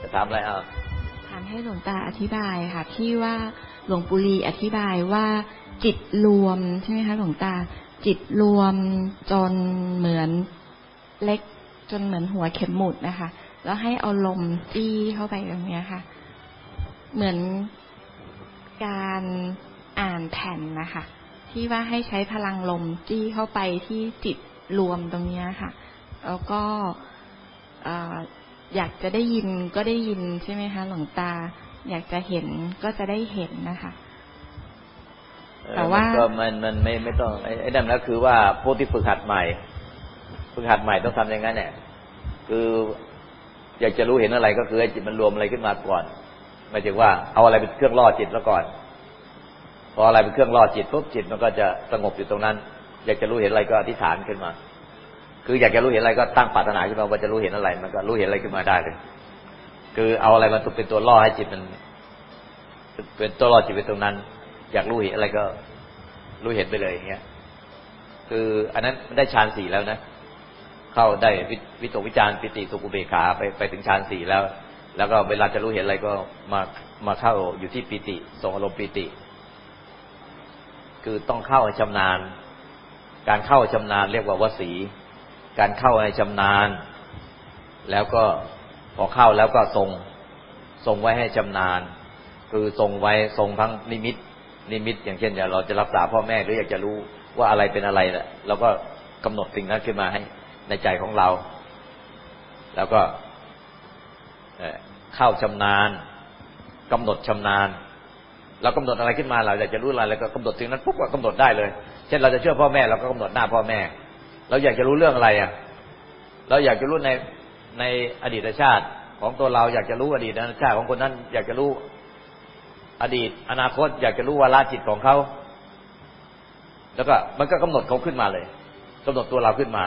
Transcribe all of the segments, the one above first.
จะถามอะไรอะถามให้หลวงตาอธิบายค่ะ ที่ว่าหลวงปุรีอธิบายว่า จิตรวมใช่ไหมคะหลวงตา จิตรวมจนเหมือนเล็กจนเหมือนหัวเข็มหมุดนะคะ แล้วให้เอาลมจี้เข้าไปตรงนี้ค่ะ เหมือนการอ่านแผ่นนะคะ ที่ว่าให้ใช้พลังลมจี้เข้าไปที่จิตรวมตรงนี้ค่ะ แล้วก็อยากจะได้ยินก็ได้ยินใช่ไหมคะ หลวงตา อยากจะเห็นก็จะได้เห็นนะคะ แต่ว่าก็มันมันไม่ไม่ต้องไอ้นั่นแล้วคือว่าพวกที่ฝึกหัดใหม่ ฝึกหัดใหม่ต้องทำอย่างนั้นเนี่ยคืออยากจะรู้เห็นอะไรก็คือให้จิตมันรวมอะไรขึ้นมาก่อนหมายถึงว่าเอาอะไรเป็นเครื่องล่อจิตแล้วก่อน พออะไรเป็นเครื่องล่อจิตปุ๊บจิตมันก็จะสงบอยู่ตรงนั้น อยากจะรู้เห็นอะไรก็อธิษฐานขึ้นมา คืออยากจะรู้เห็นอะไรก็ตั้งปรารถนาขึ้นมาว่าจะรู้เห็นอะไร มันก็รู้เห็นอะไรขึ้นมาได้เลย คือเอาอะไรมาเป็นตัวล่อให้จิตมัน เป็นตัวล่อจิตไปตรงนั้น อยากรู้เห็นอะไรก็รู้เห็นไปเลยอย่างเงี้ย คืออันนั้นได้ฌานสี่แล้วนะ เข้าได้วิตกวิจารปิติสุกุเบขาไปไปถึงฌานสี่แล้ว แล้วก็เวลาจะรู้เห็นอะไรก็มามาเข้าอยู่ที่ปิติทรงอารมณ์ปิติ คือต้องเข้าให้ชำนาญ การเข้าชำนาญเรียกว่าวสี การเข้าในชำนาญ แล้วก็พอเข้าแล้วก็ทรง ทรงไว้ให้ชำนาญ คือทรงไว้ทรงทั้งนิมิต นิมิตอย่างเช่นอย่าเราจะรักษาพ่อแม่หรืออยากจะรู้ว่าอะไรเป็นอะไรแหละเราก็กำหนดสิ่งนั้นขึ้นมาให้ในใจของเรา แล้วก็เข้าชำนาญกำหนดชำนาญ เรากำหนดอะไรขึ้นมาเราอยากจะรู้อะไรแล้วก็กำหนดสิ่งนั้นปุ๊บก็กำหนดได้เลย เช่นเราจะเชื่อพ่อแม่เราก็กำหนดหน้าพ่อแม่ เราอยากจะรู้เรื่องอะไรอะ เราอยากจะรู้ในในอดีตชาติของตัวเราอยากจะรู้อดีตชาติของคนนั้น อยากจะรู้ อดีต อนาคตอยากจะรู้วาระจิตของเขา แล้วก็มันก็กำหนดเขาขึ้นมาเลยกำหนดตัวเราขึ้นมา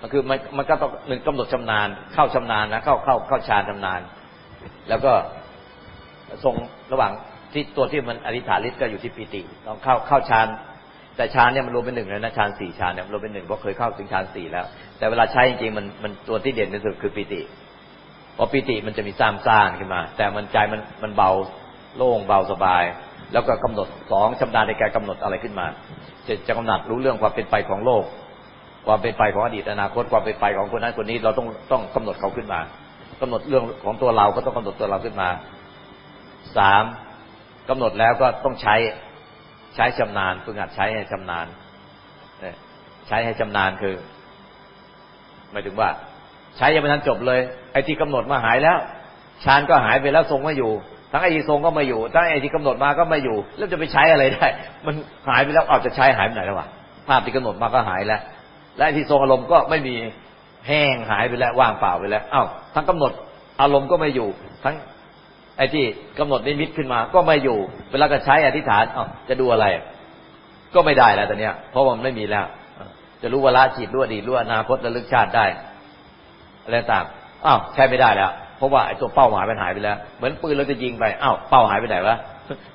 มันคือมันมันก็ต้องหนึ่งกำหนดชำนาญ เข้าชำนาญนะเข้าเข้าเข้าฌานชำนาญ แล้วก็ทรงระหว่างที่ตัวที่มันอธิษฐานฤทธิ์ก็อยู่ที่ปีติต้องเข้าเข้าฌานแต่ฌานเนี่ยมันรวมเป็นหนึ่งเลยนะฌานสี่ฌานเนี่ยรวมเป็นหนึ่งเพราะเคยเข้าถึงฌานสี่แล้ว แต่เวลาใช้จริงๆมันมันตัวที่เด่นที่สุดคือปิติพอปิติมันจะมีซ้ำซ่านขึ้นมา แต่มันใจมันมันเบา โล่งเบาสบาย แล้วก็กำหนดสองชำนาญในการกำหนดอะไรขึ้นมาจะจะกำหนดรู้เรื่องความเป็นไปของโลก ความเป็นไปของอดีตอนาคตความเป็นไปของคนนั้นคนนี้เราต้องต้องกำหนดเขาขึ้นมากำหนดเรื่องของตัวเราก็ต้องกำหนดตัวเราขึ้นมาสามกำหนดแล้วก็ต้องใช้ใช้ชำนาญฝึกหัดใช้ให้ชำนาญใช้ให้ชำนาญคือหมายถึงว่า ใช้ยังไม่ทันจบเลย ไอ้ที่กำหนดมาหายแล้วฌานก็หายไปแล้วทรงไม่อยู่ ทั้งไอ้ที่ทรงก็ไม่อยู่ทั้งไอ้ที่กำหนดมาก็ไม่อยู่ แล้วจะไปใช้อะไรได้ มันหายไปแล้วอาจจะใช้หายไปไหนแล้ววะภาพที่กำหนดมาก็หายแล้ว และที่ทรงอารมณ์ก็ไม่มีแห้งหายไปแล้วว่างเปล่าไปแล้วอ้าวทั้งกำหนดอารมณ์ก็ไม่อยู่ ทั้ง ไอ้ที่กำหนดนิมิตขึ้นมา ก็ไม่อยู่ เวลาก็ใช้อธิษฐานอ๋อจะดูอะไร ก็ไม่ได้แล้วตอนเนี้ย เพราะมันไม่มีแล้ว จะรู้ว่าละจิตรู้อดีตรู้อนาคตระลึกชาติได้อะไรต่างอ้าวใช้ไม่ได้แล้ว เพราะว่าไอ้ตัวเป้าหมายมันหายไปแล้ว เหมือนปืนเราจะยิงไปอ้าวเป้าหายไปไหนวะ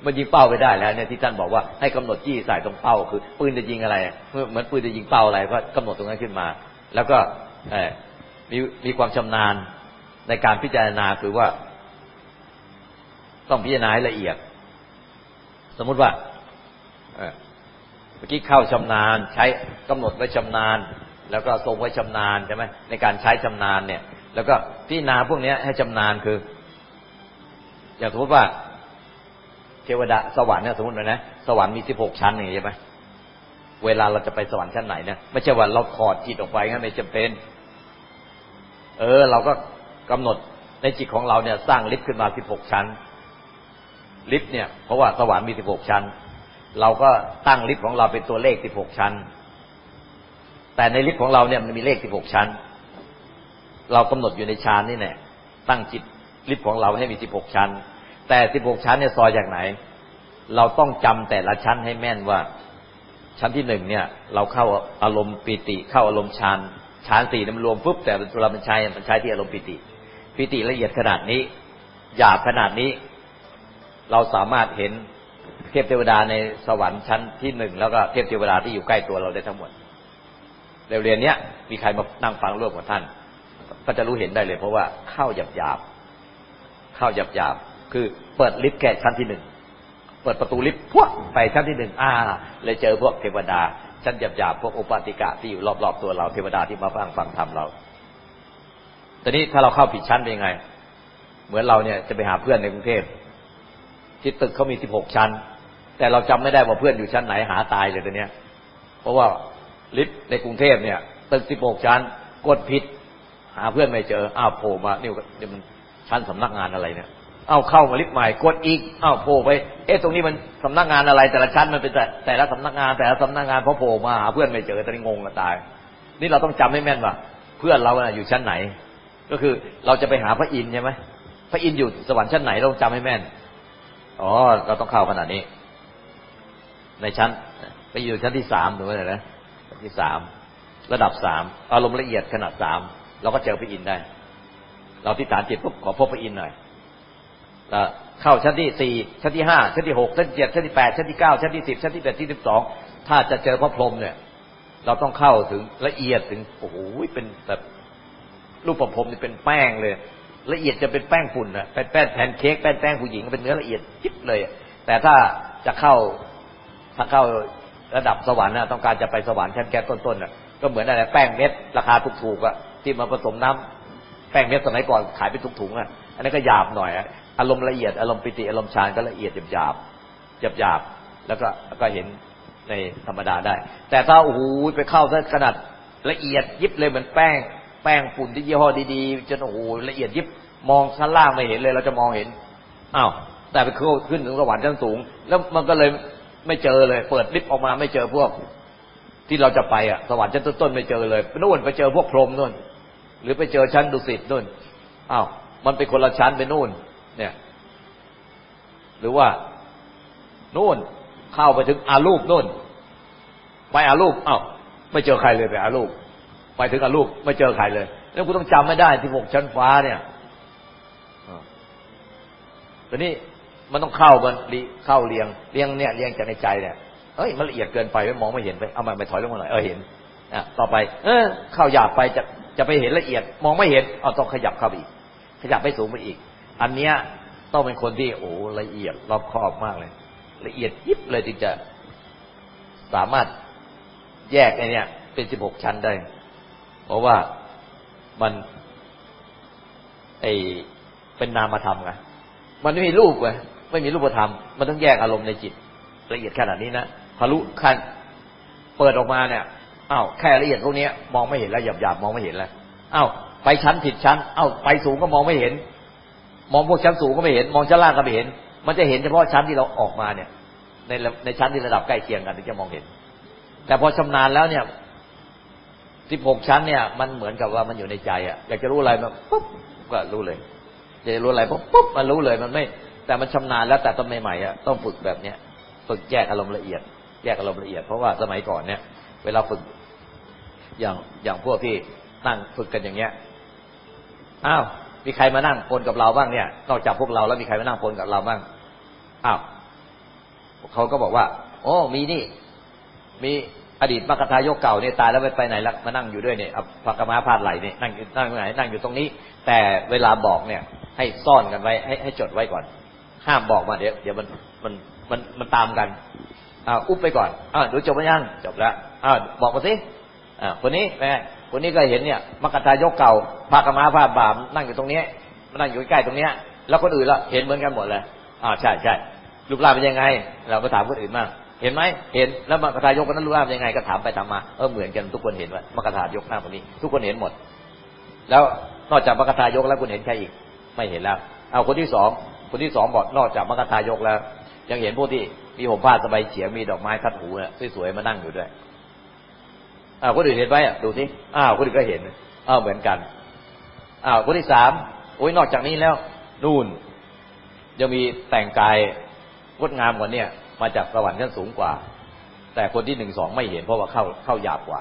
มันยิงเป้าไปได้แล้วเนี่ยที่ท่านบอกว่าให้กำหนดจี้ใส่ตรงเป้าคือปืนจะยิงอะไรเหมือนปืนจะยิงเป้าอะไรก็กำหนดตรงนั้นขึ้นมา แล้วก็มีมีความชำนาญในการพิจารณาคือว่า ต้องพิจารณาให้ละเอียด สมมุติว่าเมื่อกี้เข้าชำนาญ ใช้กำหนดไว้ชำนาญ แล้วก็ทรงไว้ชำนาญใช่ไหมในการใช้ชำนาญเนี่ย แล้วก็พิจารณาพวกนี้ให้ชำนาญคือ อย่างสมมติว่า เทวดาสวรรค์เนี่ยสมมติเลยนะสวรรค์มีสิบหกชั้นอย่างนี้ใช่ไหมเวลาเราจะไปสวรรค์ชั้นไหนเนี่ยไม่ใช่ว่าเราถอดจิตออกไปงั้นไม่จำเป็น เออ เราก็กำหนดในจิตของเราเนี่ย สร้างลิฟต์ขึ้นมาสิบหกชั้น ลิฟต์เนี่ยเพราะว่าสวรรค์มีสิบหกชั้น เราก็ตั้งลิฟต์ของเราเป็นตัวเลขสิบหกชั้น แต่ในลิฟต์ของเราเนี่ยมันมีเลขสิบหกชั้น เรากำหนดอยู่ในชั้นนี่แหละตั้งจิตลิฟของเราให้มีสิบหกชั้น แต่สิบหกชั้นเนี่ยซอยจากไหน เราต้องจำแต่ละชั้นให้แม่นว่า ชั้นที่หนึ่งเนี่ย เราเข้าอารมณ์ปิติ เข้าอารมณ์ฌานฌานสี่มันรวมปุ๊บแต่เวลามันใช้มันใช้ที่อารมณ์ปิติ ปิติละเอียดขนาดนี้หยาบขนาดนี้ เราสามารถเห็นเทพเทวดาในสวรรค์ชั้นที่หนึ่งแล้วก็เทพเทวดาที่อยู่ใกล้ตัวเราได้ทั้งหมดเรียนเนี้ยมีใครมานั่งฟังร่วมกับท่าน ก็จะรู้เห็นได้เลย เพราะว่าเข้าหยาบหยาบเข้าหยาบหยาบคือเปิดลิฟต์แก่ชั้นที่หนึ่งเปิดประตูลิฟต์พวกไปชั้นที่หนึ่งอ่า เลยเจอพวกเทวดาชั้นหยาบหยาบพวกอุปาติกะที่อยู่รอบๆตัวเราเทวดาที่มาฟังฟังธรรมเราตอนนี้ถ้าเราเข้าผิดชั้นเป็นยังไง เหมือนเราเนี่ยจะไปหาเพื่อนในกรุงเทพที่ตึกเขามีสิบหกชั้น แต่เราจำไม่ได้ว่าเพื่อนอยู่ชั้นไหนหาตายเลยตอนนี้ย เพราะว่าลิฟต์ในกรุงเทพเนี่ย ตึกสิบหกชั้น กดผิด หาเพื่อนไม่เจอ อ้าวโผล่มานี่มันชั้นสำนักงานอะไรเนี่ยเอาเข้ามาลิฟต์ใหม่กดอีกอ้าวโผล่ไป เอ๊ะตรงนี้มันสำนักงานอะไร แต่ละชั้นมันเป็นแต่แต่ละสำนักงาน แต่ละสำนักงานพอโผล่มาหาเพื่อนไม่เจอตอนนี้งงกันตาย นี่เราต้องจำให้แม่นว่าเพื่อนเราอยู่ชั้นไหน ก็คือเราจะไปหาพระอินทร์ใช่ไหมพระอินทร์อยู่สวรรค์ชั้นไหนต้องจำให้แม่นอ๋อเราต้องเข้าขนาดนี้ ในชั้น ไปอยู่ชั้นที่สามถูกไหมนะที่สามระดับสามอารมณ์ละเอียดขนาดสาม เราก็เจอพระอินทร์ได้ เราที่ฐานจิตปุ๊บขอพบพระอินทร์หน่อยเข้าชั้นที่สี่ชั้นที่ห้าชั้นที่หกชั้นที่เจ็ดชั้นที่แปดชั้นที่เก้าชั้นที่สิบชั้นที่แปดที่สิบสองถ้าจะเจอพระพรหมเนี่ย เราต้องเข้าถึงละเอียดถึงโอ้โหเป็นแบบรูปประพรมนี่เป็นแป้งเลย ละเอียดจะเป็นแป้งฝุ่นนะเป็นแป้งแผ่นเค้กแป้งแป้งผู้หญิงเป็นเนื้อละเอียดจิ๊บเลย แต่ถ้าจะเข้าถ้าเข้าระดับสวรรค์นะต้องการจะไปสวรรค์ชั้นแก้ต้นๆน่ะก็เหมือนอะไรแป้งเม็ดราคาถูกๆอะ ที่มาผสมน้ำแป้งเม็ดสมัยก่อนขายเป็นถุงๆอะ อันนี้ก็หยาบหน่อยอารมณ์ละเอียดอารมณ์ปิติอารมณ์ฌานก็ละเอียดหยาบหยาบหยาบแล้วก็ก็เห็นในธรรมดาได้ แต่ถ้าโอ้โหไปเข้าซะขนาดละเอียดยิบเลยเหมือนแป้ง แป้งฝุ่นที่ยี่ห้อดีๆจนโอ้โหละเอียดยิบมองชั้นล่างไม่เห็นเลย เราจะมองเห็นอ้าวแต่ไปขึ้นขึ้นถึงสวรรค์ชั้นสูง แล้วมันก็เลยไม่เจอเลย เปิดลิฟต์ออกมาไม่เจอพวก ที่เราจะไปอะสวรรค์ชั้นต้นๆไม่เจอเลยนู่นไปเจอพวกพรหมนู่น หรือไปเจอชั้นดุสิตนู่นอ้าวมันเป็นคนละชั้นไปนู่น เนี่ย หรือว่านู่นเข้าไปถึงอารูปนู่น ไปอารูปอ้าวไม่เจอใครเลยไปอารูปไปถึงอารูปไม่เจอใครเลยแล้วกูต้องจำไม่ได้ที่หกชั้นฟ้าเนี่ยตอนนี้มันต้องเข้ามันเข้าเรียงเรียงเนี่ยเรียงจากในใจเนี่ยเอ้ยมันละเอียดเกินไปไม่มองไม่เห็นไปเอามาไปถอยลงมาหน่อยเออเห็นอะต่อไป เออเข้าหยาบไปจะ จะไปเห็นละเอียดมองไม่เห็นเอาต้องขยับเข้าไปอีก ขยับไปสูงไปอีก อันเนี้ยต้องเป็นคนที่โอ้ละเอียดรอบคอบมากเลย ละเอียดยิบเลยถึงจะสามารถแยกไอเนี้ยเป็นสิบหกชั้นได้ เพราะว่ามันไอเป็นนามธรรมไงมันไม่มีรูปไงไม่มีรูปธรรม มันต้องแยกอารมณ์ในจิต ละเอียดขนาดนี้นะทะลุขั้นเปิดออกมาเนี่ย อ้าวแค่ละเอียดพวกนี้มองไม่เห็นแล้วหยาบหยาบมองไม่เห็นแล้วอ้าวไปชั้นผิดชั้นอ้าวไปสูงก็มองไม่เห็น มองพวกชั้นสูงก็ไม่เห็น มองชั้นล่างก็ไม่เห็น มันจะเห็นเฉพาะชั้นที่เราออกมาเนี่ย ในในชั้นที่ระดับใกล้เคียงกันถึงจะมองเห็น แต่พอชำนาญแล้วเนี่ยสิบหกชั้นเนี่ยมันเหมือนกับว่ามันอยู่ในใจอะอยากจะรู้อะไรมันปุ๊บก็รู้เลยอยากจะรู้อะไรปุ๊บปุ๊บมันรู้เลยมันไม่ แต่มันชำนาญแล้วแต่ต้นใหม่ๆอะต้องฝึกแบบเนี้ยฝึกแยกอารมณ์ละเอียด แยกอารมณ์ละเอียดเพราะว่าสมัยก่อนเนี่ย เวลาฝึก อย่างอย่างพวกที่นั่งฝึกกันอย่างเงี้ยอ้าวมีใครมานั่งปนกับเราบ้างเนี่ยนอกจากพวกเราแล้วมีใครมานั่งปนกับเราบ้างอ้าวเขาก็บอกว่าโอ้มีนี่ มีอดีตมรรคทายกเก่าเนี่ยตายแล้วไปไปไหนละมานั่งอยู่ด้วยเนี่ยพักมาพาดไหลเนี่ยนั่งนั่งไหนนั่งอยู่ตรงนี้ แต่เวลาบอกเนี่ย ให้ซ่อนกันไว้ให้ให้จดไว้ก่อน ห้ามบอกมาเดี๋ยวเดี๋ยวมันมันมันมันตามกันอ่าอุบไปก่อนอ่าดูจบไปยังจบแล้วอ่าบอกมาสิ อ่าคนนี้แม่คนนี้ก็เห็นเนี่ยมกตายกเก่าพากมาพาบามนั่งอยู่ตรงนี้มานั่งอยู่ใกล้ตรงเนี้ย แล้วคนอื่นละเห็นเหมือนกันหมดเลยอ่าใช่ใช่รูปร่างเป็นยังไง เราก็ถามคนอื่นบ้าเห็นไหมเห็นแล้วมกตายกคนนั้นรูปร่างเป็นยังไงก็ถามไปถามมาเออเหมือนกันทุกคนเห็นว่ามกตายกหน้าคนนี้ ทุกคนเห็นหมด แล้วนอกจากมกตายกแล้วคุณเห็นใครอีก ไม่เห็นแล้ว เอาคนที่สองคนที่สองบอกนอกจากมกตายกแล้ว ยังเห็นพวกที่มีผมผ้าสบายเฉียงมีดอกไม้คัดหูเนี่ยสวยๆมานั่งอยู่ด้วย อ้าวคนอื่นเห็นไหมอะดูสิอ้าวคนอื่นก็เห็นอ้าวเหมือนกันอ้าวคนที่สามโอ้ยนอกจากนี้แล้ว นู่นยังมีแต่งกายงดงามกว่าเนี่ย มาจากสวรรค์ชั้นสูงกว่า แต่คนที่หนึ่งสองไม่เห็นเพราะว่าเข้าเข้าหยาบกว่า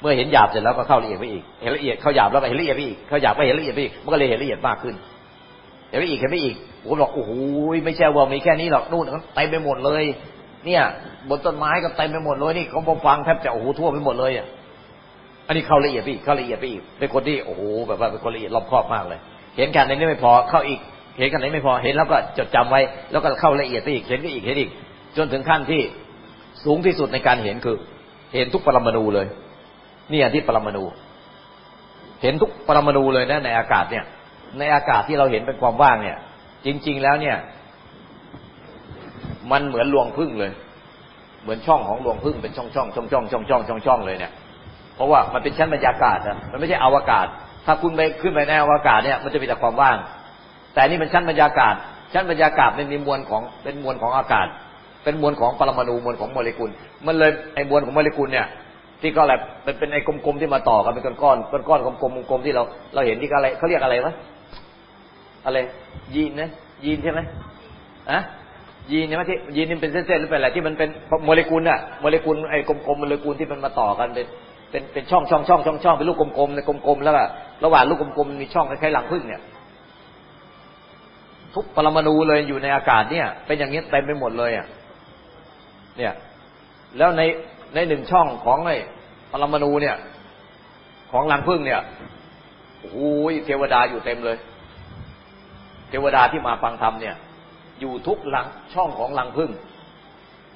เมื่อเห็นหยาบเสร็จแล้วก็เข้าละเอียดไปอีกเห็นละเอียดเข้าหยาบแล้วไปเห็นละเอียดไปอีกเข้าหยาบไปเห็นละเอียดไปอีกมันก็เลยเห็นละเอียดมากขึ้นเห็นไปอีกเห็นไปอีกผมบอกโอ้โหไม่ใช่ว่ามีแค่นี้หรอกนู่นเต็มไปหมดเลย เนี่ย บนต้นไม้ก็เต็มไปหมดเลยนี่เขาฟังแทบจะโอ้โหทั่วไปหมดเลยอะอันนี้เข้าละเอียดไปอีกเข้าละเอียดไปอีกเป็นคนที่โอ้โหแบบว่าเป็นคนละเอียดรอบคอบมากเลย เห็นแค่นี้ไม่พอเข้าอีก เห็นแค่นี้ไม่พอเห็นแล้วก็จดจำไว้ แล้วก็เข้าละเอียดไปอีกเห็นก็อีกเห็นอีก จนถึงขั้นที่สูงที่สุดในการเห็นคือ เห็นทุกปรมาณูเลยนี่ยที่ปรมาณูเห็นทุกปรมาณูเลยนะในอากาศเนี่ย ในอากาศที่เราเห็นเป็นความว่างเนี่ย จริง ๆ แล้วเนี่ย มันเหมือนรวงพึ่งเลย เหมือนช่องของรวงพึ่งเป็นช่องช่องช่องช่องช่องช่องช่องช่องเลยเนี่ยเพราะว่ามันเป็นชั้นบรรยากาศนะมันไม่ใช่อวกาศ ถ้าคุณไปขึ้นไปในอวกาศเนี่ยมันจะมีแต่ความว่าง แต่นี่มันชั้นบรรยากาศ ชั้นบรรยากาศเป็นมวลของเป็นมวลของอากาศ เป็นมวลของปรมาณูมวลของโมเลกุล มันเลยไอ้มวลของโมเลกุลเนี่ยที่ก็อะไรเป็นเป็นไอ้กลมๆที่มาต่อกันเป็นก้อนๆก้อนกลมๆกลมๆที่เราเราเห็นที่อะไรเขาเรียกอะไรวะอะไรยีนนะยีนใช่ไหมอะ ยีนใช่ไหมที่ยีนนี่เป็นเส้นๆหรือเป็นอะไรที่มันเป็นโมเลกุลอะโมเลกุลไอ้กลมๆโมเลกุลที่มันมาต่อกันเป็นเป็นเป็นช่องช่องช่องช่องช่องเป็นลูกกลมๆในกลมๆแล้วก็ระหว่างลูกกลมๆมีช่องคล้ายๆหลังพึ่งเนี่ย ทุกปรมาณูเลยอยู่ในอากาศเนี่ย เป็นอย่างนี้เต็มไปหมดเลยอะเนี่ย แล้วในในหนึ่งช่องของไอ้ปรมาณูเนี่ย ของรังพึ่งเนี่ยโอ้ยเทวดาอยู่เต็มเลย เทวดาที่มาฟังธรรมเนี่ย อยู่ทุกหลังช่องของรังพึ่ง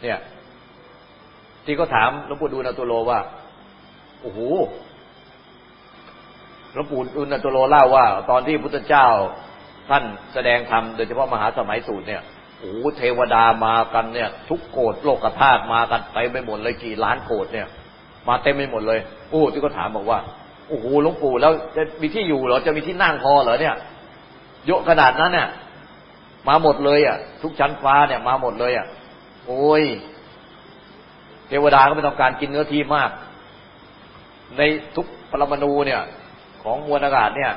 เนี่ย ที่เขาถามหลวงปู่ดูลตัวโลว่าโอ้โหหลวงปู่ดูลตัวโลเล่าว่า ตอนที่พุทธเจ้าท่านแสดงธรรมโดยเฉพาะมหาสมัยสูตรเนี่ยโอ้เทวดามากันเนี่ย ทุกโกดโลกธาตุมากันไปไม่หมดเลยกี่ล้านโกดเนี่ย มาเต็มไปหมดเลยโอ้ที่ก็ถามบอกว่าโอ้โหหลวงปู่แล้วจะมีที่อยู่เหรอจะมีที่นั่งพอเหรอเนี่ยเยอะขนาดนั้นเนี่ย มาหมดเลยอะ ทุกชั้นฟ้าเนี่ยมาหมดเลยอะ โอ้ยเทวดาก็ไม่ต้องการกินเนื้อที่มาก ในทุกปรมาณูเนี่ย ของมวลอากาศเนี่ย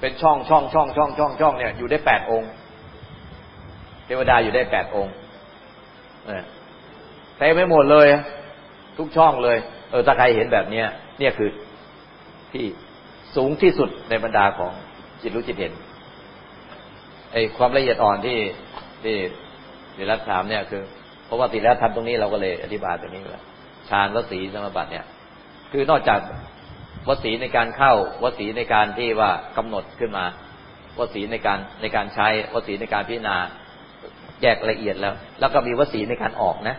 เป็นช่องช่องช่องช่องช่องช่องเนี่ยอยู่ได้แปดองค์ เทวดาอยู่ได้แปดองค์เต็มไปหมดเลย ทุกช่องเลย เออถ้าใครเห็นแบบเนี้ย เนี่ยคือที่สูงที่สุดในบรรดาของจิตรู้จิตเห็น ไอ้ความละเอียดอ่อนที่ที่เดรัสถามเนี่ยคือ เพราะว่าติแล้วทำตรงนี้เราก็เลยอธิบายตรงนี้แหละฌานวสีสมบัติเนี่ย คือนอกจากวสีในการเข้าวสีในการที่ว่ากำหนดขึ้นมาวสีในการในการใช้วสีในการพิจารณาแยกละเอียดแล้ว แล้วก็มีวสีในการออกนะ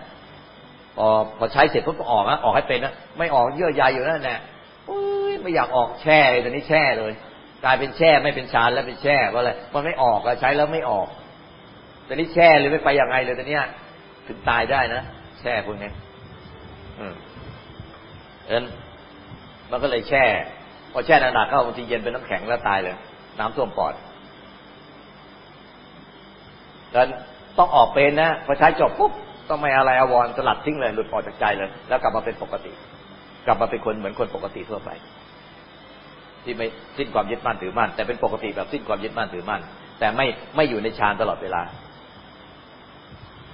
พอพอใช้เสร็จปุ๊บออกนะออกให้เป็นนะไม่ออกเยื่อใยอยู่นั่นแหละไม่อยากออกแช่เลยตอนนี้แช่เลย ลายเป็นแช่ไม่เป็นชานแล้วเป็นแช่เพราะอะไรมันไม่ออกอะใช้แล้วไม่ออกตอนนี้แช่เลยไม่ไปยังไงเลยตอนนี้ถึงตายได้นะแช่พวกนี้อืมเอ็นมันก็เลยแช่ พอแช่นานๆเข้าบางทีเย็นเป็นน้ำแข็งแล้วตายเลย น้ำท่วมปอดดังต้องออกเป็นนะพอใช้จบปุ๊บต้องไม่อะไรอววรสลัดทิ้งเลยหลุดออกจากใจเลย แล้วกลับมาเป็นปกติ กลับมาเป็นคนเหมือนคนปกติทั่วไป ที่ไม่สิ้นความยึดมั่นถือมั่นแต่เป็นปกติแบบสิ้นความยึดมั่นถือมั่นแต่ไม่ไม่อยู่ในฌานตลอดเวลา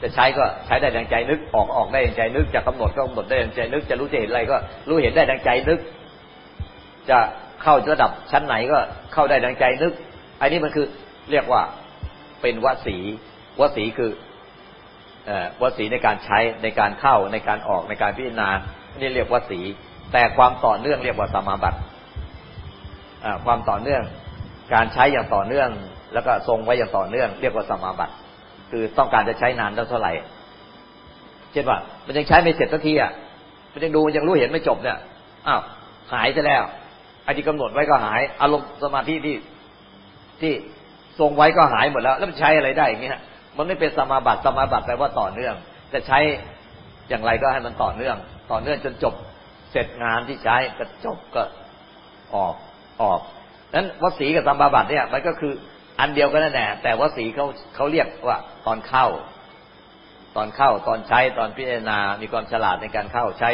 จะใช้ก็ใช้ได้ดังใจนึกออกออกได้ดังใจนึกจะกำหนดก็กำหนดได้ดังใจนึกจะรู้จะเห็นอะไรก็ รู้เห็นได้ดังใจนึก จะเข้าระดับชั้นไหนก็เข้าได้ดังใจนึก อันนี้มันคือเรียกว่าเป็นวสีวสีคือวสีในการใช้ในการเข้าในการออกในการพิจารณานี่เรียกวสี แต่ความต่อเนื่องเรียกว่าสมาบัติ ความต่อเนื่อง การใช้อย่างต่อเนื่อง แล้วก็ทรงไว้อย่างต่อเนื่อง เรียกว่าสมาบัติคือต้องการจะใช้นานเท่าไหร่เช่นว่า มันยังใช้ไม่เสร็จสักทีอะมันยังดูยังรู้เห็นไม่จบเนี่ยอ้าวหายซะแล้วไอ้ที่กำหนดไว้ก็หาย อารมณ์สมาธิที่ที่ทรงไว้ก็หายหมดแล้ว แล้วมันใช้อะไรได้อย่างเงี้ยมันไม่เป็นสมาบัติสมาบัติแปลว่าต่อเนื่อง จะใช้อย่างไรก็ให้มันต่อเนื่อง ต่อเนื่องจนจบ เสร็จงานที่ใช้ก็จบก็ออก ออกนั้นวสีกับสมาบัติเนี่ย มันก็คืออันเดียวกันนั่นแหละแต่วสีเขาเขาเรียกว่า ตอนเข้า ตอนเข้าตอนใช้ตอนพิจารณา มีความฉลาดในการเข้าใช้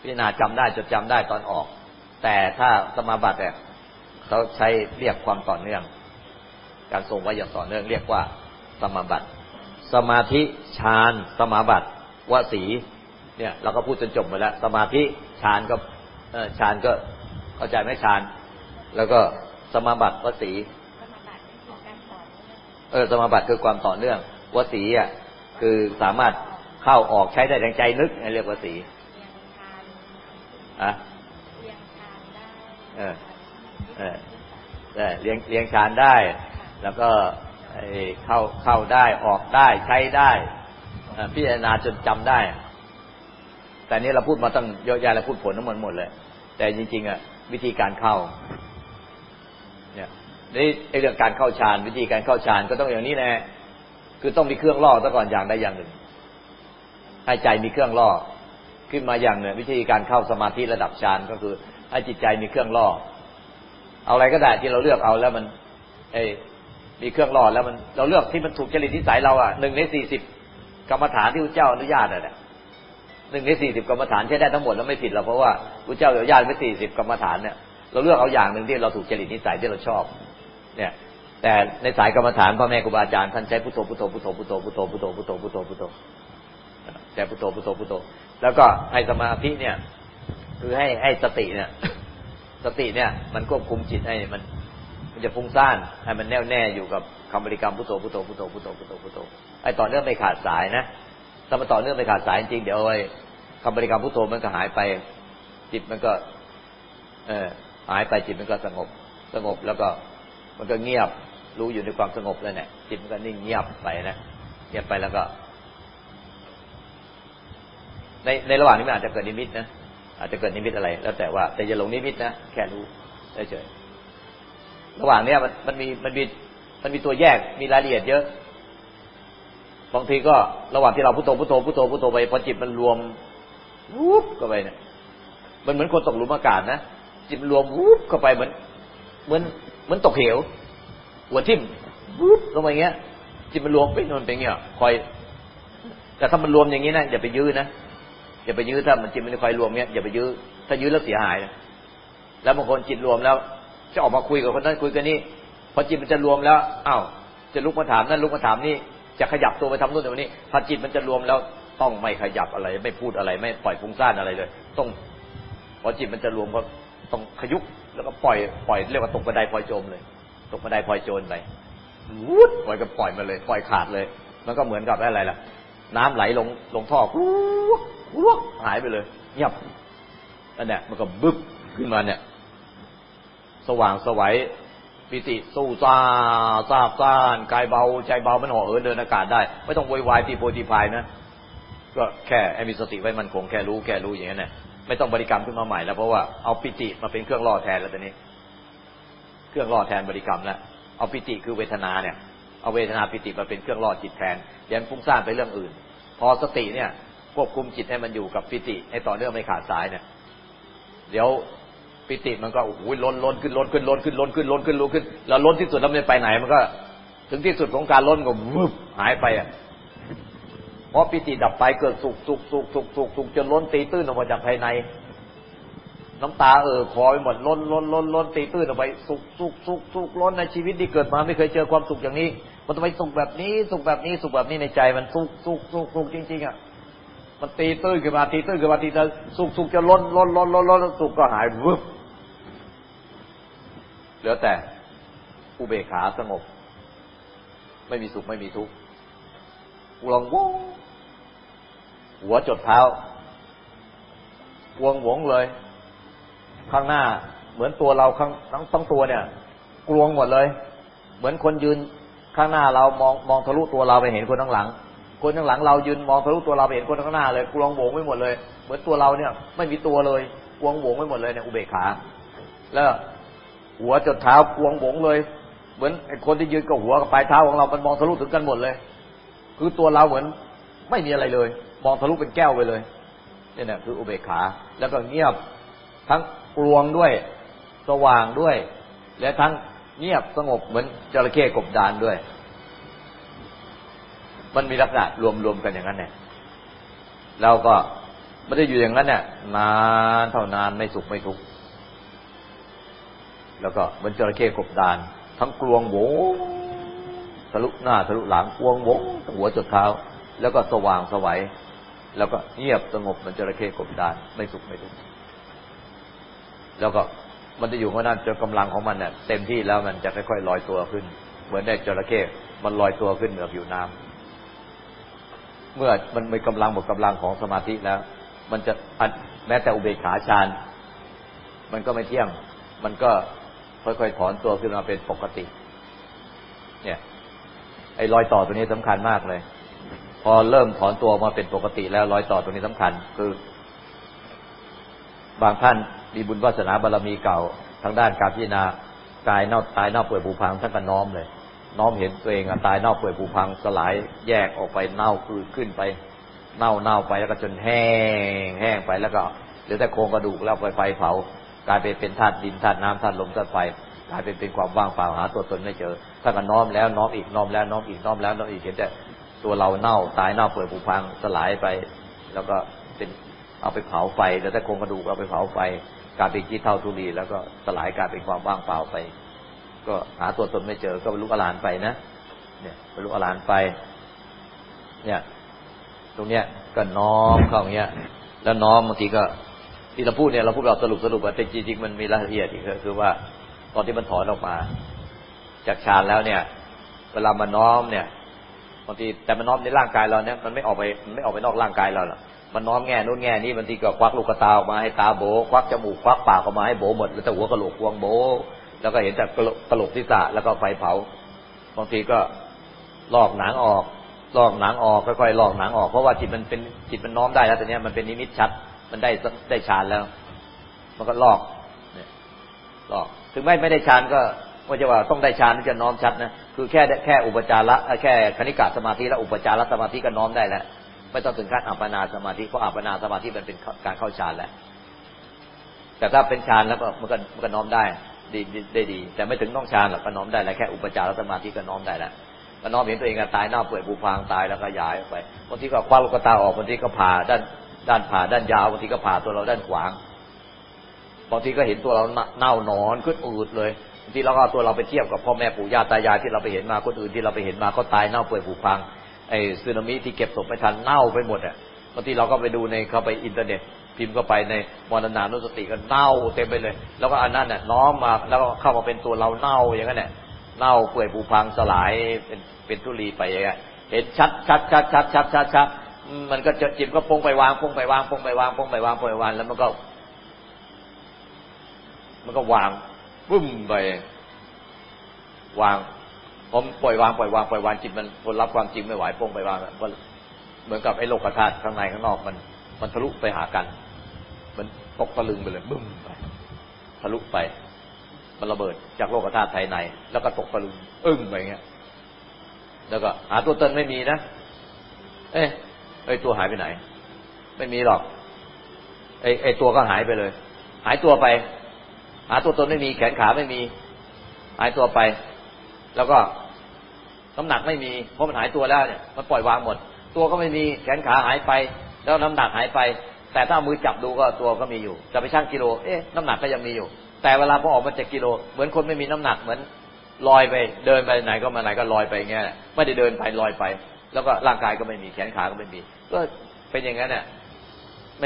พิจารณาจำได้จดจำได้ตอนออก แต่ถ้าสมาบัติเนี่ยเขาใช้เรียกความต่อเนื่อง การทรงไว้อย่างต่อเนื่องเรียกว่า สมาบัติ สมาธิฌานสมาบัติวสีเนี่ย เราก็พูดจนจบหมดแล้ว สมาธิฌานก็ฌานก็เข้าใจไหมฌาน แล้วก็สมาบัติวสีเออสมาบัติคือความต่อเนื่องวสีอะ คือสามารถเข้าออกใช้ได้ดังใจนึกเรียกวสีอะเออเออเลี้ยงเลี้ยงฌานได้ แล้วก็เข้าเข้าได้ออกได้ใช้ได้พิจารณาจนจำได้ แต่นี้เราพูดมาตั้งเยอะแยะแล้วพูดผลทั้งหมดหมดเลย แต่จริง ๆอะวิธีการเข้าเนี่ยนี่เรื่องการเข้าฌานวิธีการเข้าฌานก็ต้องอย่างนี้แน่คือต้องมีเครื่องล่อซะก่อนอย่างใดอย่างหนึ่งให้ใจมีเครื่องล่อขึ้นมาอย่างหนึ่งวิธีการเข้าสมาธิระดับฌานก็คือ ให้จิตใจมีเครื่องล่อ เอาอะไรก็ได้ที่เราเลือกเอาแล้วมัน เอมีเครื่องล่อแล้วมันเราเลือกที่มันถูกจริตนิสัยเราอะหนึ่งในสี่สิบกรรมฐานที่พระเจ้าอนุญาตอะหนึ่งในสี่สิบกรรมฐานใช้ได้ทั้งหมดแล้วไม่ผิดหรอกเพราะว่าพระเจ้าอนุญาตไว้สี่สิบกรรมฐานเนี่ยเราเลือกเอาอย่างหนึ่งที่เราถูกจริตนิสัยที่เราชอบ เนี่ย แต่ในสายกรรมฐานพ่อแม่ครูบาอาจารย์ท่านใช้พุทโธพุทโธพุทโธพุทโธพุทโธพุทโธพุทโธพุทโธพุทโธใช้พุทโธพุทโธพุทโธแล้วก็ให้สมาธิเนี่ย คือให้ให้สติเนี่ย สติเนี่ย มันควบคุมจิตให้มัน มันจะฟุ้งซ่านให้มันแน่วแน่อยู่กับคำบริกรรมพุทโธพุทโธพุทโธพุทโธพุทโธพุทโธไอ้ต่อเนื่องไม่ขาดสายนะถ้ามันต่อเนื่องไม่ขาดสายจริงเดี๋ยวไอ้คำบริกรรมพุทโธมันก็หายไป จิตมันก็ เออหายไปจิตมันก็สงบ สงบแล้วก็ มันก็เงียบ รู้อยู่ในความสงบแล้วเนี่ยจิตมันก็นิ่งเงียบไปนะเงียบไปแล้วก็ ในในระหว่างนี้มันอาจจะเกิดนิมิตนะอาจจะเกิดนิมิตอะไร แล้วแต่ว่าแต่อย่าหลงนิมิตนะแค่รู้เฉยระหว่างเนี้ยมันมันมีมันมีมันมีตัวแยกมีรายละเอียดเยอะบางทีก็ระหว่างที่เราพุทโธพุทโธพุทโธพุทโธไปพอจิตมันรวมวุบเข้าไปเนี่ยมันเหมือนคนตกหลุมอากาศนะจิตรวมวุบเข้าไปเหมือน เหมือน เหมือนตกเหว หัวทิ่มวุบลงไปเงี้ยจิตมันรวมไปนอนไปเงี้ยคอย แต่ถ้ามันรวมอย่างนี้นะอย่าไปยื้อนะอย่าไปยื้อถ้ามันจิตมันคอยรวมเงี้ยอย่าไปยื้อถ้ายื้อแล้วเสียหายนะแล้วบางคนจิตรวมแล้ว จะออกมาคุยกับคนนั้นคุยกันนี่พอจิตมันจะรวมแล้วอ้าวจะลุกมาถามนั่นลุกมาถามนี่จะขยับตัวไปทำนู่นแต่วันนี้พอจิตมันจะรวมแล้วต้องไม่ขยับอะไร ไม่พูดอะไร ไม่ปล่อยฟุ้งซ่านอะไรเลย ต้องพอจิตมันจะรวมก็ต้องขยุก แล้วก็ปล่อยปล่อยเรียกว่าตกกระไดพลอยโจมเลย ตกกระไดพลอยโจรไปวุดปล่อยก็ปล่อยมาเลย ปล่อยขาดเลยมันก็เหมือนกับอะไรล่ะ น้ำไหลลงลงท่อกุ๊กกุ๊กหายไปเลยเงียบนั่นแหละมันก็บึ้บขึ้นมาเนี่ย สว่างสวัยปิติสู้ซาซาบซ่านกายเบาใจเบามันห่อเอินเดินอากาศได้ ไม่ต้องโวยวายตีโพตีพายนะ ก็แค่มีสติไว้มันคงแค่รู้แค่รู้อย่างนั้นแหละ ไม่ต้องบริกรรมขึ้นมาใหม่แล้วเพราะว่าเอาปิติมาเป็นเครื่องล่อแทนแล้วตอนนี้ เครื่องล่อแทนบริกรรมแล้วเอาปิติคือเวทนาเนี่ยเอาเวทนาปิติมาเป็นเครื่องล่อจิตแทนยันฟุ้งซ่านไปเรื่องอื่น พอสติเนี่ยควบคุมจิตให้มันอยู่กับปิติให้ต่อเนื่องไม่ขาดสายเนี่ยเดี๋ยวปิติมันก็โอ้โหล้นล้นขึ้นล้นขึ้นล้นขึ้นล้นขึ้นล้นขึ้นล้นขึ้นแล้วล้นที่สุดแล้วไม่ไปไหนมันก็ ถึงที่สุดของการล้นก็วืบหายไปอะ พราะปิติดับไปเกิดสุกสุกสุกสุกสุกสุกจนล้นตีตื้นออกมาจากภายใน น้ำตาเออคอยหมดล้นล้นล้นล้นตีตื้นออกไป สุกสุกสุกสุกล้นในชีวิตที่เกิดมาไม่เคยเจอความสุขอย่างนี้ มันต้องไปสุขแบบนี้ สุขแบบนี้สุขแบบนี้ในใจ มันสุกสุกสุกสุกจริงๆอะมันตีตื้นขึ้นมาตีตื้นขึ้นมาตีตื้นสุกสุกจะล้นล้นล้นล้นล้นสุกก็หายวึบเหลือแต่อุเบกขาสงบ ไม่มีสุขไม่มีทุกข์ วงวงหัวจดเท้าวงวงเลย ข้างหน้าเหมือนตัวเราข้างทั้งทั้งตัวเนี่ย กลวงหมดเลย เหมือนคนยืนข้างหน้าเรามองมองทะลุตัวเราไปเห็นคนข้างหลัง คนข้างหลังเรายืนมองทะลุตัวเราไปเห็นคนข้างหน้าเลยกลวงวงไม่หมดเลย เหมือนตัวเราเนี่ย ไม่มีตัวเลยกลวงวงไม่หมดเลยเนี่ยอุเบกขา แล้วหัวจดเท้ากวงหวงเลย เหมือนไอ้คนที่ยืนกับหัวกับปลายเท้าของเรา มันมองทะลุถึงกันหมดเลย คือตัวเราเหมือนไม่มีอะไรเลย มองทะลุเป็นแก้วไปเลยนี่แหละคืออุเบกขา แล้วก็เงียบทั้งกลวงด้วย สว่างด้วย และทั้งเงียบสงบเหมือนจระเข้กบดานด้วย มันมีลักษณะรวมๆกันอย่างนั้นเนี่ยเราก็ไม่ได้อยู่อย่างนั้นเนี่ยนานเท่านานไม่สุขไม่ทุกข์แล้วก็เหมือนจระเข้กบดาน ทั้งกลวงโว ทะลุหน้าทะลุหลังกลวงโวหัวจดเท้า แล้วก็สว่างสวัย แล้วก็เงียบสงบเหมือนจระเข้กบดานไม่สุขไม่ทุกข์แล้วก็มันจะอยู่เพราะนั้นจนกำลังของมันเนี่ยเต็มที่แล้วมันจะค่อยๆลอยตัวขึ้น เหมือนได้จระเข้มันลอยตัวขึ้นเหนือผิวน้ำเมื่อมันมีกำลังหมดกำลังของสมาธิแล้ว มันจะแม้แต่อุเบกขาฌานมันก็ไม่เที่ยง มันก็ค่อยๆถอนตัวขึ้นมาเป็นปกติ ไอ้รอยต่อตัวนี้สำคัญมากเลย พอเริ่มถอนตัวมาเป็นปกติแล้วรอยต่อตัวนี้สำคัญ คือ บางท่านมีบุญวาสนาบารรมีเก่าทางด้านการพิจารณากายเน่าตายเน่าเปื่อยผุพังท่านก็น้อมเลย น้อมเห็นตัวเองอตายเน่าเปื่อยผุพังสลายแยกออกไปเน่าคือขึ้นไป เน่าเน่าไปแล้วก็จนแห้งแห้งไปแล้วก็เหลือแต่โครงกระดูกแล้วไฟไฟเผากลายเป็นเป็นธาตุดินธาตุน้ำธาตุลมธาตุไฟ กลายเป็นเป็นความว่างเปล่าหาตัวตนไม่เจอ ถ้ากันน้อมแล้วน้อมอีกน้อมแล้วน้อมอีกน้อมแล้วน้อมอีกเห็นแต่ตัวเราเน่าตายเน่าเปื่อยผุพังสลายไป แล้วก็เป็นเอาไปเผาไฟแล้วแต่โครงกระดูกเอาไปเผาไฟกลายเป็นขี้เท่าทุลีแล้วก็สลายกลายเป็นความว่างเปล่าไป ก็หาตัวตนไม่เจอ ก็บรรลุอรหันต์ไปนะเนี่ยบรรลุอรหันต์ไป เนี่ย ตรงเนี้ยก็น้อมเข้าอย่างเงี้ย แล้วน้อมบางทีก็ที่เราพูดเนี่ยเราพูดเราสรุปสรุปแต่จริงๆมันมีรายละเอียดอีกคือว่า ตอนที่มันถอนออกมา จากฌานแล้วเนี่ย เวลามันน้อมเนี่ยบางทีแต่มันน้อมในร่างกายเราเนี่ยมันไม่ออกไปมันไม่ออกไปนอกร่างกายเราหรอกมันน้อมแง่นู้นแง่นี้บางทีก็ควักลูกตาออกมาให้ตาโบควักจมูกควักปากออกมาให้โบหมดแล้วแต่หัวกระโหลกวงโบ แล้วก็เห็นแต่กระโหลกที่สะแล้วก็ไฟเผาบางทีก็ลอกหนังออกลอกหนังออกค่อยๆลอกหนังออกเพราะว่าจิตมันเป็นจิตมันน้อมได้แล้วแต่เนี้ยมันเป็นนิมิตชัด มันได้ได้ฌานแล้ว มันก็ลอกเนี่ยลอก ถึงไม่ไม่ได้ฌานก็ว่าจะว่าต้องได้ฌานถึงจะน้อมชัดนะคือแค่แค่อุปจาระแค่คณิกาสมาธิแล้วอุปจารสมาธิก็น้อมได้แล้วไม่ต้องถึงขั้นอัปปนาสมาธิเพราะอัปปนาสมาธิมันเป็นการเข้าฌานแหละแต่ถ้าเป็นฌานแล้วก็มันก็มันก็น้อมได้ดีได้ดี แต่ไม่ถึงต้องฌานหรอกก็น้อมได้แล้วแค่อุปจารสมาธิก็น้อมได้แล้วก็น้อมเห็นตัวเองตายหน้าเปื่อยบูพางตายแล้วก็ย้ายออกไปบางทีก็คว้าลูกตาออกบางทีก็ผ่าด้านด้านผ่าด้านยาวบางทีก็ผ่าตัวเราด้านขวาง บางทีก็เห็นตัวเราเน่านอนขึ้นอืดเลยบางทีเราก็ตัวเราไปเทียบกับพ่อแม่ปู่ย่าตายายที่เราไปเห็นมาคนอื่นที่เราไปเห็นมาก็ตายเน่าเปื่อยผุพังไอ้สึนามิที่เก็บศพไม่ทันเน่าไปหมดอะบางทีเราก็ไปดูในเข้าไปอินเทอร์เน็ตพิมพ์เข้าไปในมรณานุสติก็เน่าเต็มไปเลย แล้วก็อันนั้นเนี่ยน้อมมาแล้วก็เข้ามาเป็นตัวเราเน่าอย่างนั้นเนี่ยเน่าเปื่อยผุพังสลายเป็นเป็นธุลีไปอย่างเงี้ยเห็นชัดชัดชัดชัดชัดชัดชัดมันก็จะจิตก็ปลงปล่อยวางปลงปล่อยวางปลงปล่อยวางปลงปล่อยวางปลงปล่อยวางแล้วมันก็ มันก็วางปุ้มไป วางผมปล่อยวางปล่อยวางปล่อยวางจิตมันทนรับความจริงไม่ไหวปงไปวางเหมือนกับไอ้โลกธาตุข้างในข้างนอกมัน มันทะลุไปหากัน มันตกตะลึงไปเลยบึ้มไปทะลุไป มันระเบิดจากโลกธาตุภายใน แล้วก็ตกตะลึงอึ้งไปเงี้ย แล้วก็หาตัวตนไม่มีนะ เอ๊ะไอ้ตัวหายไปไหน ไม่มีหรอกไอ้ไอ้ตัวก็หายไปเลย หายตัวไป หาตัวตนไม่มีแขนขาไม่มีหายตัวไป แล้วก็น้ำหนักไม่มีเพราะมันหายตัวแล้วเนี่ยมันปล่อยวางหมด ตัวก็ไม่มีแขนขาหายไป แล้วน้ำหนักหายไป แต่ถ้ามือจับดูก็ตัวก็มีอยู่ จะไปชั่งกิโลเอ๊ะน้ำหนักก็ยังมีอยู่ แต่เวลาพอออกมาจากกิโล เหมือนคนไม่มีน้ำหนักเหมือนลอยไป เดินไปไหนก็มาไหนก็ลอยไปเงี้ยไม่ได้เดินไปลอยไป แล้วก็ร่างกายก็ไม่มีแขนขาก็ไม่มี ก็เป็นอย่างนั้นเนี่ย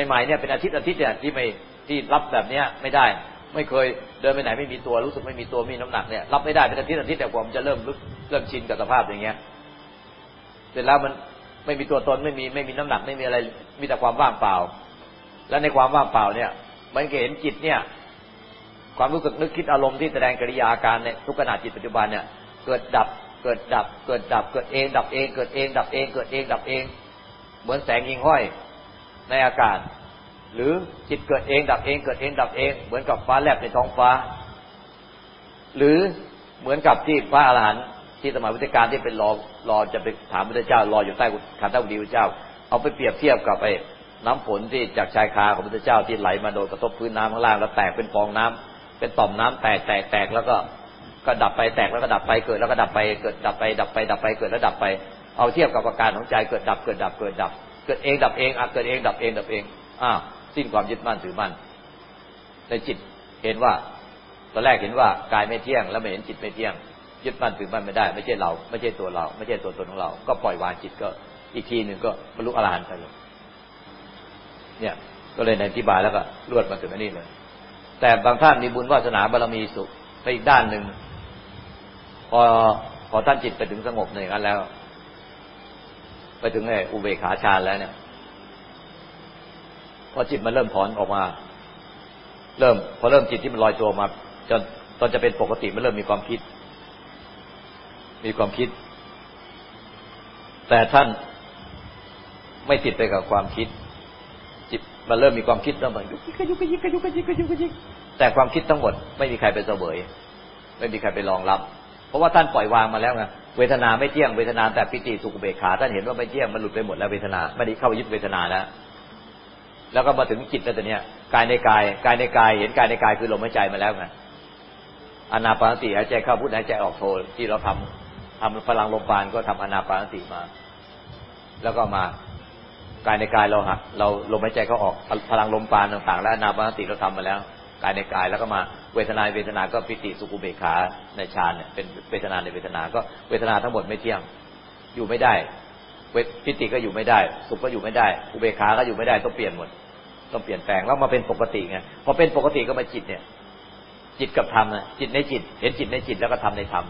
ใหม่ๆเนี่ยเป็นอาทิตย์อาทิตย์เนี่ยที่ไม่ที่รับแบบเนี้ยไม่ได้ ไม่เคยเดินไปไหนไม่มีตัวรู้สึกไม่มีตัวมีน้ำหนักเนี่ยรับไม่ได้เป็นอาทิตย์อาทิตย์แต่ผมจะเริ่มเริ่มชินกับสภาพอย่างเงี้ย เสร็จแล้วมันไม่มีตัวตนไม่มีไม่มีน้ำหนักไม่มีอะไรมีแต่ความว่างเปล่า และในความว่างเปล่าเนี่ย มันเห็นจิตเนี่ย ความรู้สึกนึกคิดอารมณ์ที่แสดงกิริยาการในทุกขณะจิตปัจจุบันเนี่ย เกิดดับเกิดดับ เกิดดับ เกิดเอง ดับเอง เกิดเอง ดับเอง เกิดเอง ดับเอง เหมือนแสงยิงห้อยในอากาศ หรือจิตเกิดเองดับเองเกิดเองดับเอง เหมือนกับฟ้าแลบในท้องฟ้า หรือเหมือนกับที่พระอรหันต์ที่สมัยพุทธกาลที่เป็นรอรอจะไปถามพระเจ้ารออยู่ใต้ขันธ์ดีพระเจ้า เอาไปเปรียบเทียบกับไอ้น้ำฝนที่จากชายคาของพระเจ้าที่ไหลมาโดนกระทบพื้นน้ำข้างล่าง แล้วแตกเป็นฟองน้ำเป็นต่อมน้ำแตกแตกแตกแล้วก็ก็ดับไปแตกแล้วก็ดับไปเกิดแล้วก็ดับไปเกิดดับไป ดับไปดับไปเกิดแล้วดับไป เอาเทียบกับอาการของใจเกิดดับเกิดดับเกิดดับ เกิดเองดับเองอะเกิดเองดับเองดับเองอ้าว สิ้นความยึดมั่นถือมั่นในจิตเห็นว่าตอนแรกเห็นว่ากายไม่เที่ยง แล้วไม่เห็นจิตไม่เที่ยง ยึดมั่นถือมั่นไม่ได้ ไม่ใช่เรา ไม่ใช่ตัวเรา ไม่ใช่ตัวตนของเรา ก็ปล่อยวางจิตก็อีกทีหนึ่งก็บรรลุอรหันต์ไปเลยเนี่ยก็เลยในอธิบายแล้วก็รวดมาถึงอันนี้เลย แต่บางท่านมีบุญวาสนาบารมีสุขไปอีกด้านหนึ่งพอพอท่านจิตไปถึงสงบในอย่างนั้นแล้ว ไปถึงไอ้อุเบกขาฌานแล้วเนี่ย พอจิตมันเริ่มถอนออกมา เริ่ม พอเริ่มจิตที่มันลอยตัวมาจนตอนจะเป็นปกติมันเริ่มมีความคิด มีความคิด แต่ท่านไม่ติดไปกับความคิด จิตมันเริ่มมีความคิดแล้วมันยุกยิกยุกยิกยุกยิกยุกยิกแต่ความคิดทั้งหมดไม่มีใครไปเสวยไม่มีใครไปรองรับ เพราะว่าท่านปล่อยวางมาแล้วไงเวทนาไม่เที่ยงเวทนาแต่ปิติสุขเบขาท่านเห็นว่าไม่เที่ยงมันหลุดไปหมดแล้วเวทนาไม่ได้เข้าไปยึดเวทนาแล้ว แล้วก็มาถึงจิตแล้วแต่เนี้ยกายในกายกายในกายเห็นกายในกายคือลมหายใจมาแล้วไงอนาปานสติหายใจเข้าพุทหายใจออกโทที่เราทำทำพลังลมปานก็ทำอนาปานสติมา แล้วก็มากายในกายเราหักเราลมหายใจเขาออกพลังลมปานต่าง ๆ และอนาปานสติเราทำมาแล้ว กายในกายแล้วก็มาเวทนาเวทนาก็ปิติสุขุเบขาในฌานเนี่ยเป็นเวทนาในเวทนา ก็เวทนาทั้งหมดไม่เที่ยงอยู่ไม่ได้เวปิติก็อยู่ไม่ได้ สุขก็อยู่ไม่ได้อุเบขาก็อยู่ไม่ได้ต้องเปลี่ยนหมด ต้องเปลี่ยนแปลงแล้วมาเป็นปกติไงพอเป็นปกติก็มาจิตเนี่ย จิตกับธรรมนะจิตในจิต เห็นจิตในจิตแล้วก็ทำในธรรม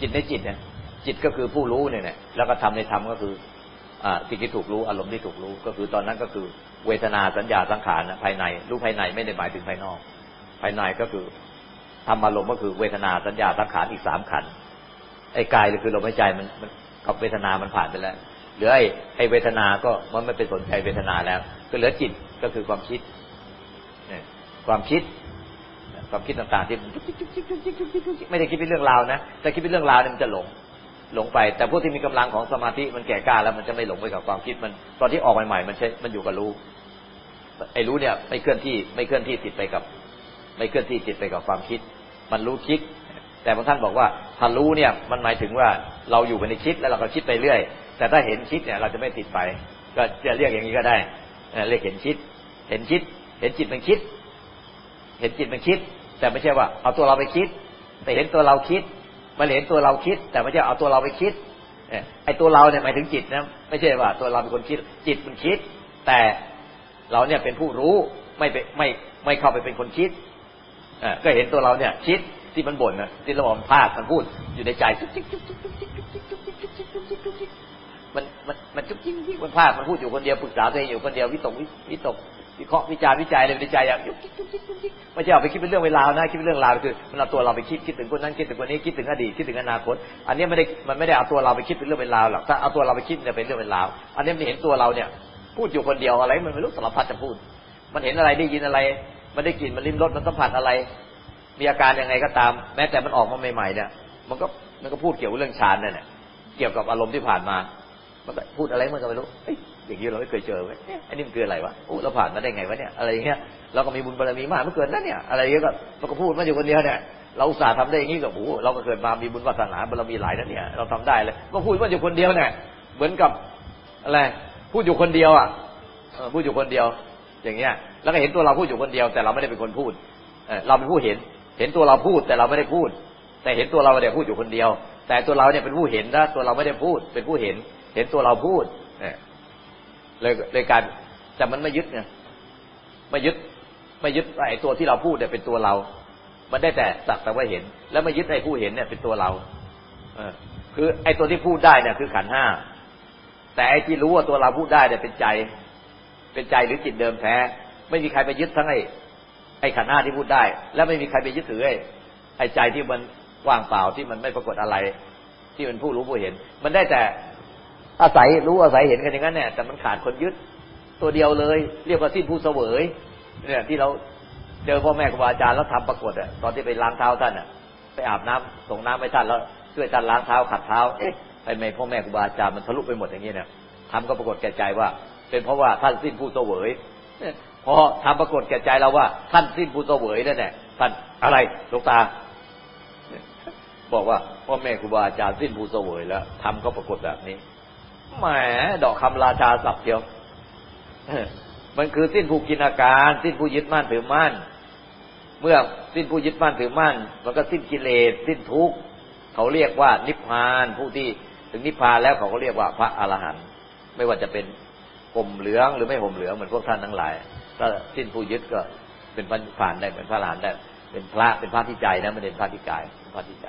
จิตในจิตเนี่ย จิตก็คือผู้รู้เนี่ยแล้วก็ทำในธรรมก็คืออ่าสิ่งที่ถูกรู้อารมณ์ที่ถูกรู้ก็คือตอนนั้นก็คือ เวทนาสัญญาสังขารภายในรู้ภายในไม่ได้หมายถึงภายนอก ภายในก็คือทำอารมณ์ก็คือเวทนาสัญญาสังขารอีกสามขันไอ้กายเลยคือลมหายใจมันมันกับเวทนามันผ่านไปแล้ว เหลือไอ้ไอ้เวทนา ก็มันไม่เป็นสนใจเวทนาแล้ว ก็เหลือจิตก็คือความคิดความคิด ความคิดต่างๆที่ไม่ได้คิดเป็นเรื่องราวนะแต่คิดเป็นเรื่องราวเนี่ยมันจะหลงหลงไป แต่พวกที่มีกำลังของสมาธิมันแก่กล้าแล้วมันจะไม่หลงไปกับความคิดมัน ตอนที่ออกใหม่ๆมันใช่มันอยู่กับรู้ไอ้รู้เนี่ย ไม่เคลื่อนที่ไม่เคลื่อนที่ติดไปกับ ไม่เคลื่อนที่ติดไปกับความคิด มันรู้คิด แต่บางท่านบอกว่าถ้ารู้เนี่ย มันหมายถึงว่าเราอยู่ในคิดแล้วเราก็คิดไปเรื่อย แต่ถ้าเห็นคิดเนี่ยเราจะไม่ติดไป ก็จะเรียกอย่างนี้ก็ได้เรียกเห็นคิด เห็นคิด เห็นจิตมันคิด เห็นจิตมันคิด แต่ไม่ใช่ว่า เอาตัวเราไปคิด แต่เห็นตัวเราคิดมันเห็นตัวเราคิด แต่ไม่ใช่เอาตัวเราไปคิดไอ้ตัวเราเนี่ยหมายถึงจิตนะไม่ใช่ว่าตัวเราเป็นคนคิด จิตมันคิด แต่เราเนี่ยเป็นผู้รู้ไม่ไปไม่ไม่เข้าไปเป็นคนคิดก็เห็นตัวเราเนี่ย คิดที่มันบ่นนะที่เราบอกพลาดมันพูดอยู่ในใจ มันมันมันจุกจิ้งที่มันพลาดมันพูดอยู่คนเดียวปรึกษาตัวเองอยู่คนเดียววิตกวิตกวิเคราะห์วิจารวิจัยเลยในใจอย่างยุกจิกจุกจิกจุกจิกไม่ใช่เอาไปคิดเป็นเรื่องเวลานะคิดเป็นเรื่องราวคือมันเอาตัวเราไปคิดคิดถึงคนนั้นคิดถึงคนนี้คิดถึงอดีตคิดถึงอนาคต อันนี้ไม่ได้มันไม่ได้เอาตัวเราไปคิดเป็นเรื่องเวลาหรอกถ้าเอาตัวเราไปคิดเนี่ยเป็นเรื่องเวลาอันนี้มันเห็นตัวเราเนี่ยพูดอยู่คนเดียวอะไร มันไม่รู้สารพัดจะพูด มันเห็นอะไรได้ยินอะไร มันได้กลิ่นมันลิ้มรสมันสัมผัสอะไร มีอาการยังไงก็ตาม แม้แต่มันออกมาใหม่ๆเนี่ยมันก็มันก็พูดเกี่ยวกับเรื่องฌานเนี่ยเกี่ยวกับอารมณ์ที่ผ่านมา มันก็พูดอะไรมันก็ไม่รู้อย่างนี้เราไม่เคยเจอไว้อันนี้มันคืออะไรวะโอ้เราผ่านมาได้ไงวะเนี่ย อะไรอย่างเงี้ย เราก็มีบุญบารมีมากเมื่อเกินนั่นเนี่ย อะไรเงี้ยก็มันก็พูดมาอยู่คนเดียวเนี่ย เราอุตส่าห์ทำได้อย่างนี้กับโอ้เราก็เกิดมามีบุญวาสนาบารมีหลายนั่นเนี่ย เราทำได้เลยก็พูดมาอยู่คนเดียวเนี่ย เหมือนกับอะไร พูดอยู่คนเดียวอะพูดอยู่คนเดียว อย่างเงี้ย แล้วก็เห็นตัวเราพูดอยู่คนเดียว แต่เราไม่ได้เป็นคนพูดเราเป็นผู้เห็น เห็นตัวเราพูดแต่เราไม่ได้พูด แต่เห็นตัวเราเนี่ยพูดอยู่คนเดียว แต่ตัวเราเนี่ยเป็นผู้เห็นนะตัวเราไม่ได้พูด เป็นผู้เห็น เห็นตัวเราพูดเลยเลยการแต่มันไม่ยึดไงไม่ยึด ไม่ยึดไอ้ตัวที่เราพูดเนี่ยเป็นตัวเรา มันได้แต่สักแต่ว่าเห็น แล้วไม่ยึดไอ้ผู้เห็นเนี่ยเป็นตัวเราเออคือไอ้ตัวที่พูดได้เนี่ยคือขันห้าแต่ไอ้ที่รู้ว่าตัวเราพูดได้เนี่ยเป็นใจ เป็นใจหรือจิตเดิมแท้ ไม่มีใครไปยึดทั้งไอ้ไอ้ขันห้าที่พูดได้ แล้วไม่มีใครไปยึดถือไอ้ไอ้ใจที่มันว่างเปล่าที่มันไม่ปรากฏอะไร ที่มันผู้รู้ผู้เห็น มันได้แต่ อาศัยรู้อาศัยเห็นกันอย่างนั้นเนี่ยแต่มันขาดคนยึดตัวเดียวเลย เรียกว่าสิ้นผู้เสวยเนี่ยที่เราเจอพ่อแม่ครูบาอาจารย์แล้วทำปรากฏอะตอนที่ไปล้างเท้าท่านอะ ไปอาบน้ำส่งน้ำไปท่านแล้วช่วยท่านล้างเท้าขัดเท้าเอ๊ะไปไม่พ่อแม่ครูบาอาจารย์มันทะลุไปหมดอย่างนี้เนี่ยทำก็ปรากฏแก่ใจว่า เป็นเพราะว่าท่านสิ้นผู้เสวยพอทำปรากฏแก่ใจเราว่า ท่านสิ้นผู้เสวยนั่นแหละท่านอะไรหลวงตา บอกว่าพ่อแม่ครูบาอาจารย์สิ้นผู้เสวยแล้วทำก็ปรากฏแบบนี้ แหมดอกคำราชาศัพท์เดียวมันคือสิ้นผู้กินอาการ สิ้นผู้ยึดมั่นถือมั่น เมื่อสิ้นผู้ยึดมั่นถือมั่น มันก็สิ้นกิเลสสิ้นทุกข์เขาเรียกว่านิพพานผู้ที่ถึงนิพพานแล้วเขาก็เรียกว่าพระอรหันต์ไม่ว่าจะเป็นห่มเหลืองหรือไม่ห่มเหลืองเหมือนพวกท่านทั้งหลายถ้าสิ้นผู้ยึดก็เป็นพระผ่านได้เป็นพระหลานได้เป็นพระเป็นพระที่ใจนะไม่เป็นพระที่กายพระที่ใจ